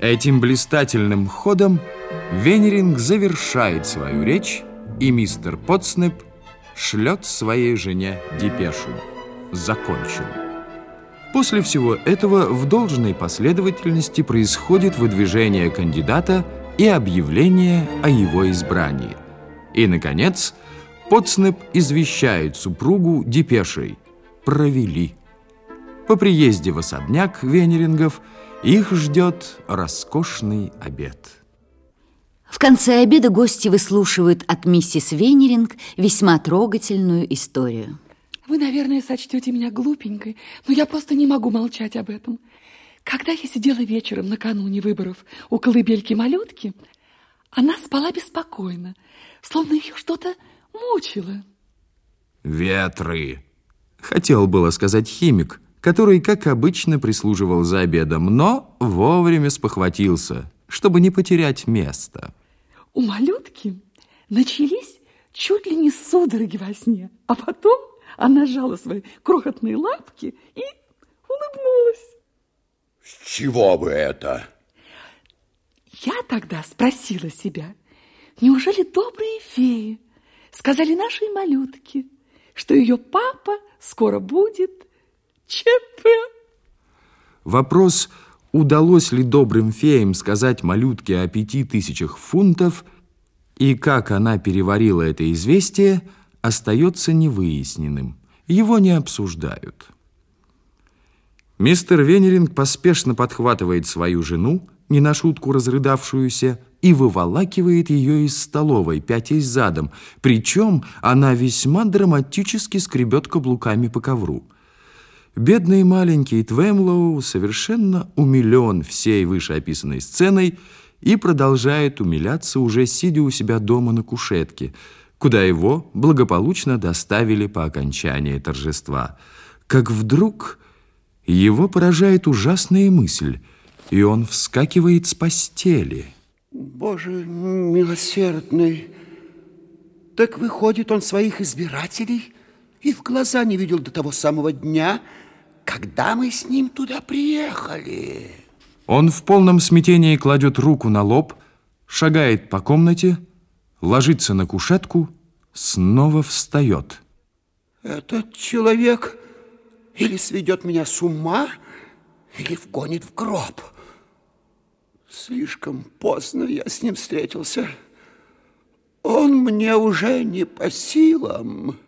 Этим блистательным ходом Венеринг завершает свою речь, и мистер Потснеп шлет своей жене депешу. Закончен. После всего этого в должной последовательности происходит выдвижение кандидата и объявление о его избрании. И, наконец, Потснеп извещает супругу депешей «Провели». По приезде в особняк Венерингов их ждет роскошный обед. В конце обеда гости выслушивают от миссис Венеринг весьма трогательную историю. Вы, наверное, сочтете меня глупенькой, но я просто не могу молчать об этом. Когда я сидела вечером накануне выборов у колыбельки-малютки, она спала беспокойно, словно ее что-то мучило. Ветры, хотел было сказать химик, который, как обычно, прислуживал за обедом, но вовремя спохватился, чтобы не потерять место. У малютки начались чуть ли не судороги во сне, а потом она сжала свои крохотные лапки и улыбнулась. С чего бы это? Я тогда спросила себя, неужели добрые феи сказали нашей малютке, что ее папа скоро будет ЧП. Вопрос, удалось ли добрым феям сказать малютке о пяти тысячах фунтов и как она переварила это известие, остается невыясненным. Его не обсуждают. Мистер Венеринг поспешно подхватывает свою жену, не на шутку разрыдавшуюся, и выволакивает ее из столовой, пятясь задом, причем она весьма драматически скребет каблуками по ковру. Бедный маленький Твемлоу совершенно умилен всей вышеописанной сценой и продолжает умиляться, уже сидя у себя дома на кушетке, куда его благополучно доставили по окончании торжества. Как вдруг его поражает ужасная мысль, и он вскакивает с постели. Боже милосердный, так выходит он своих избирателей и в глаза не видел до того самого дня, когда мы с ним туда приехали. Он в полном смятении кладет руку на лоб, шагает по комнате, ложится на кушетку, снова встает. Этот человек или сведет меня с ума, или вгонит в гроб. Слишком поздно я с ним встретился. Он мне уже не по силам.